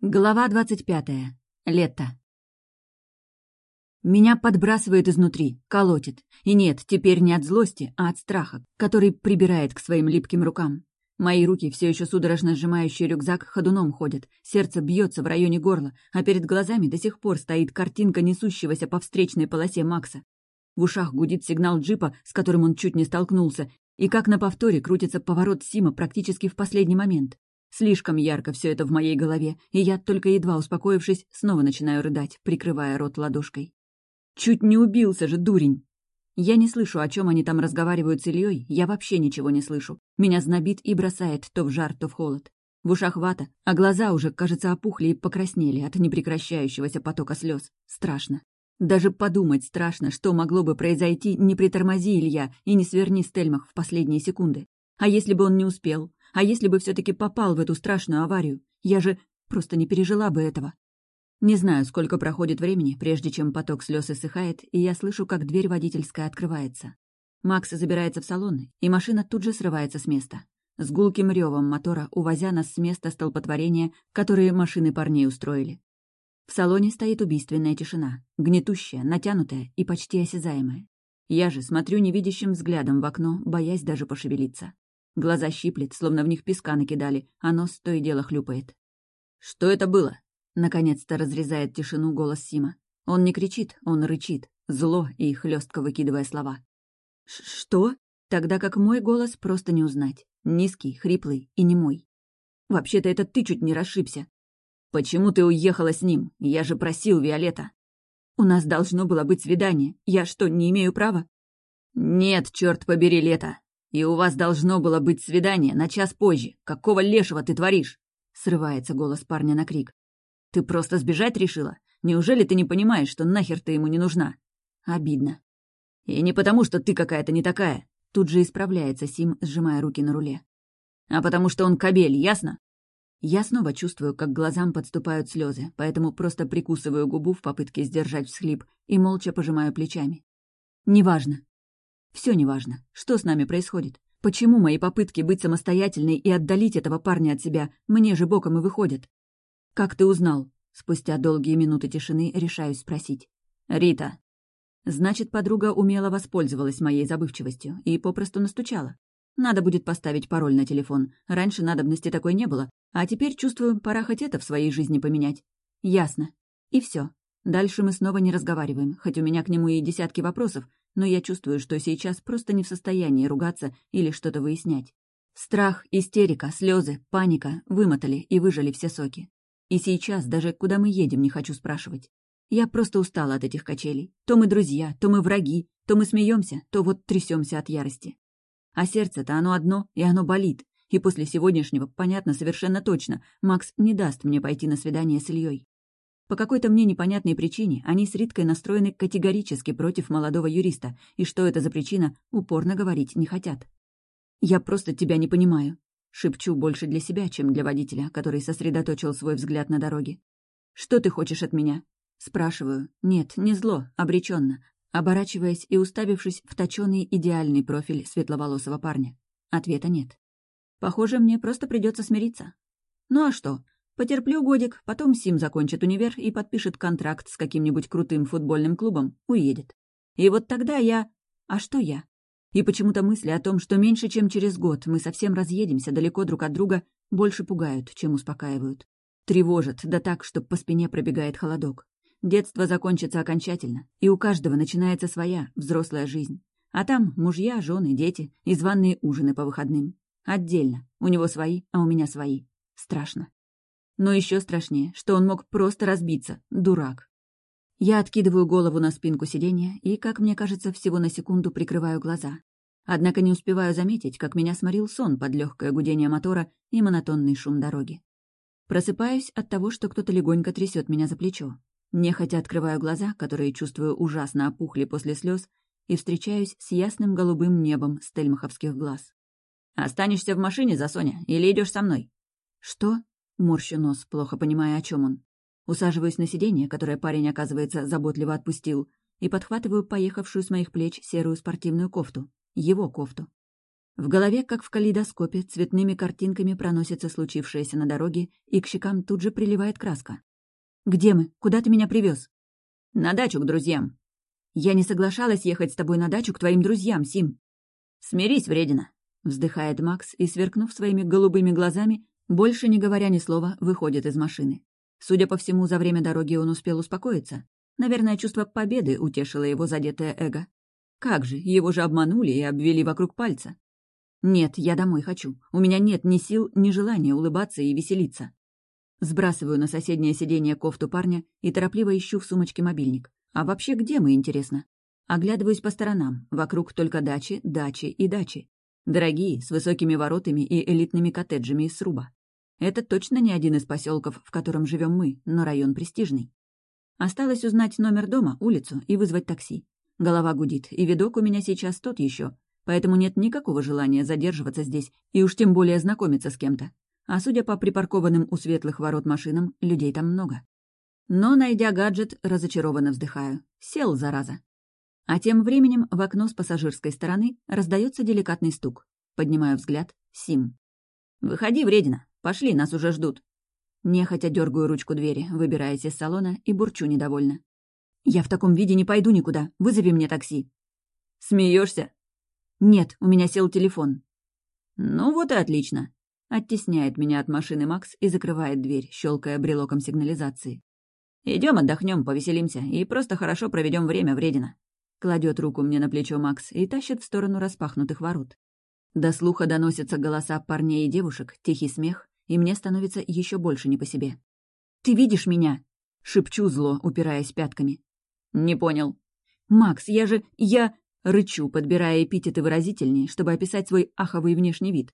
Глава двадцать пятая. Лето. Меня подбрасывает изнутри, колотит. И нет, теперь не от злости, а от страха, который прибирает к своим липким рукам. Мои руки, все еще судорожно сжимающие рюкзак, ходуном ходят. Сердце бьется в районе горла, а перед глазами до сих пор стоит картинка несущегося по встречной полосе Макса. В ушах гудит сигнал джипа, с которым он чуть не столкнулся, и как на повторе крутится поворот Сима практически в последний момент. Слишком ярко все это в моей голове, и я, только едва успокоившись, снова начинаю рыдать, прикрывая рот ладошкой. Чуть не убился же, дурень! Я не слышу, о чем они там разговаривают с Ильей, я вообще ничего не слышу. Меня знобит и бросает то в жар, то в холод. В ушах вата, а глаза уже, кажется, опухли и покраснели от непрекращающегося потока слез. Страшно. Даже подумать страшно, что могло бы произойти, не притормози Илья и не сверни Стельмах в последние секунды. А если бы он не успел? А если бы все таки попал в эту страшную аварию? Я же просто не пережила бы этого. Не знаю, сколько проходит времени, прежде чем поток слез иссыхает, и я слышу, как дверь водительская открывается. Макс забирается в салон, и машина тут же срывается с места. С гулким ревом мотора, увозя нас с места столпотворения, которые машины парней устроили. В салоне стоит убийственная тишина, гнетущая, натянутая и почти осязаемая. Я же смотрю невидящим взглядом в окно, боясь даже пошевелиться. Глаза щиплет, словно в них песка накидали, а нос то и дело хлюпает. «Что это было?» Наконец-то разрезает тишину голос Сима. Он не кричит, он рычит, зло и хлестко выкидывая слова. «Что?» Тогда как мой голос просто не узнать. Низкий, хриплый и не мой. «Вообще-то это ты чуть не расшибся». «Почему ты уехала с ним? Я же просил, Виолетта». «У нас должно было быть свидание. Я что, не имею права?» «Нет, черт побери, Лето. И у вас должно было быть свидание на час позже. Какого лешего ты творишь?» Срывается голос парня на крик. «Ты просто сбежать решила? Неужели ты не понимаешь, что нахер ты ему не нужна?» Обидно. «И не потому, что ты какая-то не такая». Тут же исправляется Сим, сжимая руки на руле. «А потому что он кабель, ясно?» Я снова чувствую, как глазам подступают слезы, поэтому просто прикусываю губу в попытке сдержать всхлип и молча пожимаю плечами. «Неважно. Все неважно. Что с нами происходит? Почему мои попытки быть самостоятельной и отдалить этого парня от себя мне же боком и выходят? Как ты узнал? Спустя долгие минуты тишины решаюсь спросить. Рита. Значит, подруга умело воспользовалась моей забывчивостью и попросту настучала. Надо будет поставить пароль на телефон. Раньше надобности такой не было, а теперь, чувствую, пора хоть это в своей жизни поменять. Ясно. И все. Дальше мы снова не разговариваем, хоть у меня к нему и десятки вопросов, но я чувствую, что сейчас просто не в состоянии ругаться или что-то выяснять. Страх, истерика, слезы, паника вымотали и выжали все соки. И сейчас даже куда мы едем не хочу спрашивать. Я просто устала от этих качелей. То мы друзья, то мы враги, то мы смеемся, то вот трясемся от ярости. А сердце-то оно одно, и оно болит. И после сегодняшнего понятно совершенно точно, Макс не даст мне пойти на свидание с Ильей. По какой-то мне непонятной причине они с Риткой настроены категорически против молодого юриста, и что это за причина, упорно говорить не хотят. «Я просто тебя не понимаю», — шепчу больше для себя, чем для водителя, который сосредоточил свой взгляд на дороге. «Что ты хочешь от меня?» Спрашиваю. Нет, не зло, обреченно, оборачиваясь и уставившись в точёный идеальный профиль светловолосого парня. Ответа нет. Похоже, мне просто придется смириться. Ну а что? Потерплю годик, потом Сим закончит универ и подпишет контракт с каким-нибудь крутым футбольным клубом, уедет. И вот тогда я... А что я? И почему-то мысли о том, что меньше чем через год мы совсем разъедемся далеко друг от друга, больше пугают, чем успокаивают. Тревожат, да так, что по спине пробегает холодок. Детство закончится окончательно, и у каждого начинается своя, взрослая жизнь. А там мужья, жены, дети и званные ужины по выходным. Отдельно. У него свои, а у меня свои. Страшно. Но еще страшнее, что он мог просто разбиться, дурак. Я откидываю голову на спинку сиденья и, как мне кажется, всего на секунду прикрываю глаза. Однако не успеваю заметить, как меня сморил сон под легкое гудение мотора и монотонный шум дороги. Просыпаюсь от того, что кто-то легонько трясет меня за плечо. Нехотя открываю глаза, которые, чувствую, ужасно опухли после слез, и встречаюсь с ясным голубым небом стельмаховских глаз. «Останешься в машине за Соня или идешь со мной?» «Что?» Морщу нос, плохо понимая, о чем он. Усаживаюсь на сиденье, которое парень, оказывается, заботливо отпустил, и подхватываю поехавшую с моих плеч серую спортивную кофту. Его кофту. В голове, как в калейдоскопе, цветными картинками проносится случившееся на дороге, и к щекам тут же приливает краска. «Где мы? Куда ты меня привез? «На дачу к друзьям». «Я не соглашалась ехать с тобой на дачу к твоим друзьям, Сим». «Смирись, вредина», — вздыхает Макс и, сверкнув своими голубыми глазами, больше не говоря ни слова, выходит из машины. Судя по всему, за время дороги он успел успокоиться. Наверное, чувство победы утешило его задетое эго. Как же, его же обманули и обвели вокруг пальца. Нет, я домой хочу. У меня нет ни сил, ни желания улыбаться и веселиться. Сбрасываю на соседнее сиденье кофту парня и торопливо ищу в сумочке мобильник. А вообще где мы, интересно? Оглядываюсь по сторонам. Вокруг только дачи, дачи и дачи. Дорогие, с высокими воротами и элитными коттеджами из сруба. Это точно не один из поселков, в котором живем мы, но район престижный. Осталось узнать номер дома, улицу и вызвать такси. Голова гудит, и видок у меня сейчас тот еще, поэтому нет никакого желания задерживаться здесь и уж тем более знакомиться с кем-то. А судя по припаркованным у светлых ворот машинам, людей там много. Но, найдя гаджет, разочарованно вздыхаю. Сел, зараза. А тем временем в окно с пассажирской стороны раздается деликатный стук. Поднимаю взгляд. Сим. «Выходи, вредина. Пошли, нас уже ждут». Нехотя дергаю ручку двери, выбираясь из салона и бурчу недовольно. «Я в таком виде не пойду никуда. Вызови мне такси». Смеешься? «Нет, у меня сел телефон». «Ну вот и отлично». Оттесняет меня от машины Макс и закрывает дверь, щелкая брелоком сигнализации. Идем отдохнем, повеселимся и просто хорошо проведем время, вредина. Кладет руку мне на плечо Макс и тащит в сторону распахнутых ворот. До слуха доносятся голоса парней и девушек, тихий смех, и мне становится еще больше не по себе. «Ты видишь меня?» — шепчу зло, упираясь пятками. «Не понял». «Макс, я же... я...» — рычу, подбирая эпитеты выразительней, чтобы описать свой аховый внешний вид.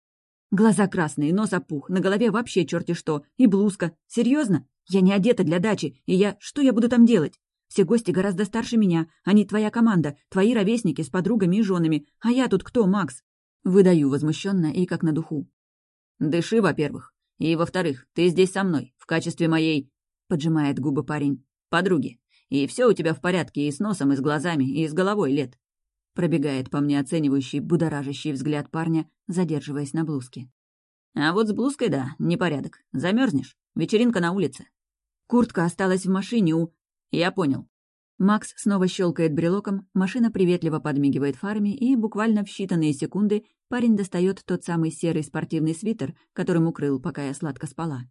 «Глаза красные, нос опух, на голове вообще черти что, и блузка. Серьезно? Я не одета для дачи, и я... Что я буду там делать? Все гости гораздо старше меня, они твоя команда, твои ровесники с подругами и женами, а я тут кто, Макс?» Выдаю возмущенно и как на духу. «Дыши, во-первых. И, во-вторых, ты здесь со мной, в качестве моей...» — поджимает губы парень. «Подруги. И все у тебя в порядке и с носом, и с глазами, и с головой, Лет». Пробегает по мне оценивающий, будоражащий взгляд парня, задерживаясь на блузке. «А вот с блузкой, да, непорядок. Замерзнешь. Вечеринка на улице». «Куртка осталась в машине у...» «Я понял». Макс снова щелкает брелоком, машина приветливо подмигивает фарами, и буквально в считанные секунды парень достает тот самый серый спортивный свитер, которым укрыл, пока я сладко спала.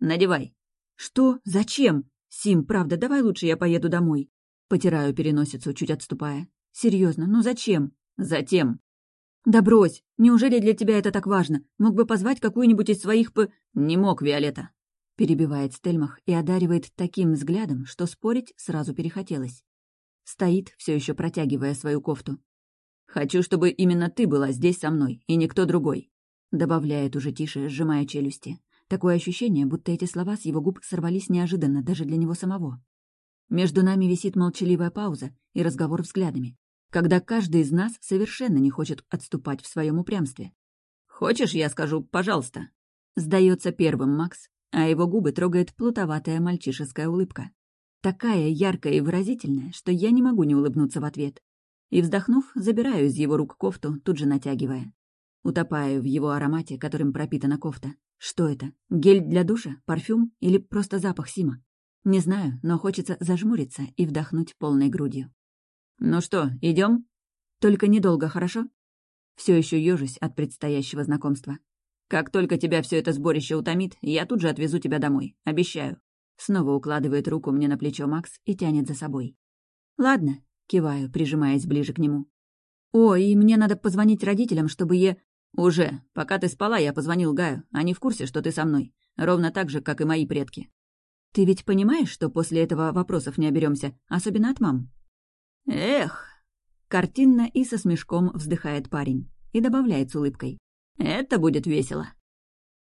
«Надевай». «Что? Зачем? Сим, правда, давай лучше я поеду домой». Потираю переносицу, чуть отступая. Серьезно, ну зачем?» «Затем». «Да брось! Неужели для тебя это так важно? Мог бы позвать какую-нибудь из своих п...» «Не мог, Виолетта перебивает Стельмах и одаривает таким взглядом, что спорить сразу перехотелось. Стоит, все еще протягивая свою кофту. «Хочу, чтобы именно ты была здесь со мной, и никто другой», добавляет уже тише, сжимая челюсти. Такое ощущение, будто эти слова с его губ сорвались неожиданно даже для него самого. Между нами висит молчаливая пауза и разговор взглядами, когда каждый из нас совершенно не хочет отступать в своем упрямстве. «Хочешь, я скажу «пожалуйста»?» Сдается первым Макс, а его губы трогает плутоватая мальчишеская улыбка. Такая яркая и выразительная, что я не могу не улыбнуться в ответ. И, вздохнув, забираю из его рук кофту, тут же натягивая. Утопаю в его аромате, которым пропитана кофта. Что это? Гель для душа? Парфюм? Или просто запах Сима? Не знаю, но хочется зажмуриться и вдохнуть полной грудью. «Ну что, идем? Только недолго, хорошо?» Все еще ежусь от предстоящего знакомства. Как только тебя все это сборище утомит, я тут же отвезу тебя домой. Обещаю». Снова укладывает руку мне на плечо Макс и тянет за собой. «Ладно», — киваю, прижимаясь ближе к нему. «О, и мне надо позвонить родителям, чтобы е...» «Уже. Пока ты спала, я позвонил Гаю. Они в курсе, что ты со мной. Ровно так же, как и мои предки». «Ты ведь понимаешь, что после этого вопросов не оберемся, особенно от мам?» «Эх!» Картинно и со смешком вздыхает парень и добавляет с улыбкой. Это будет весело.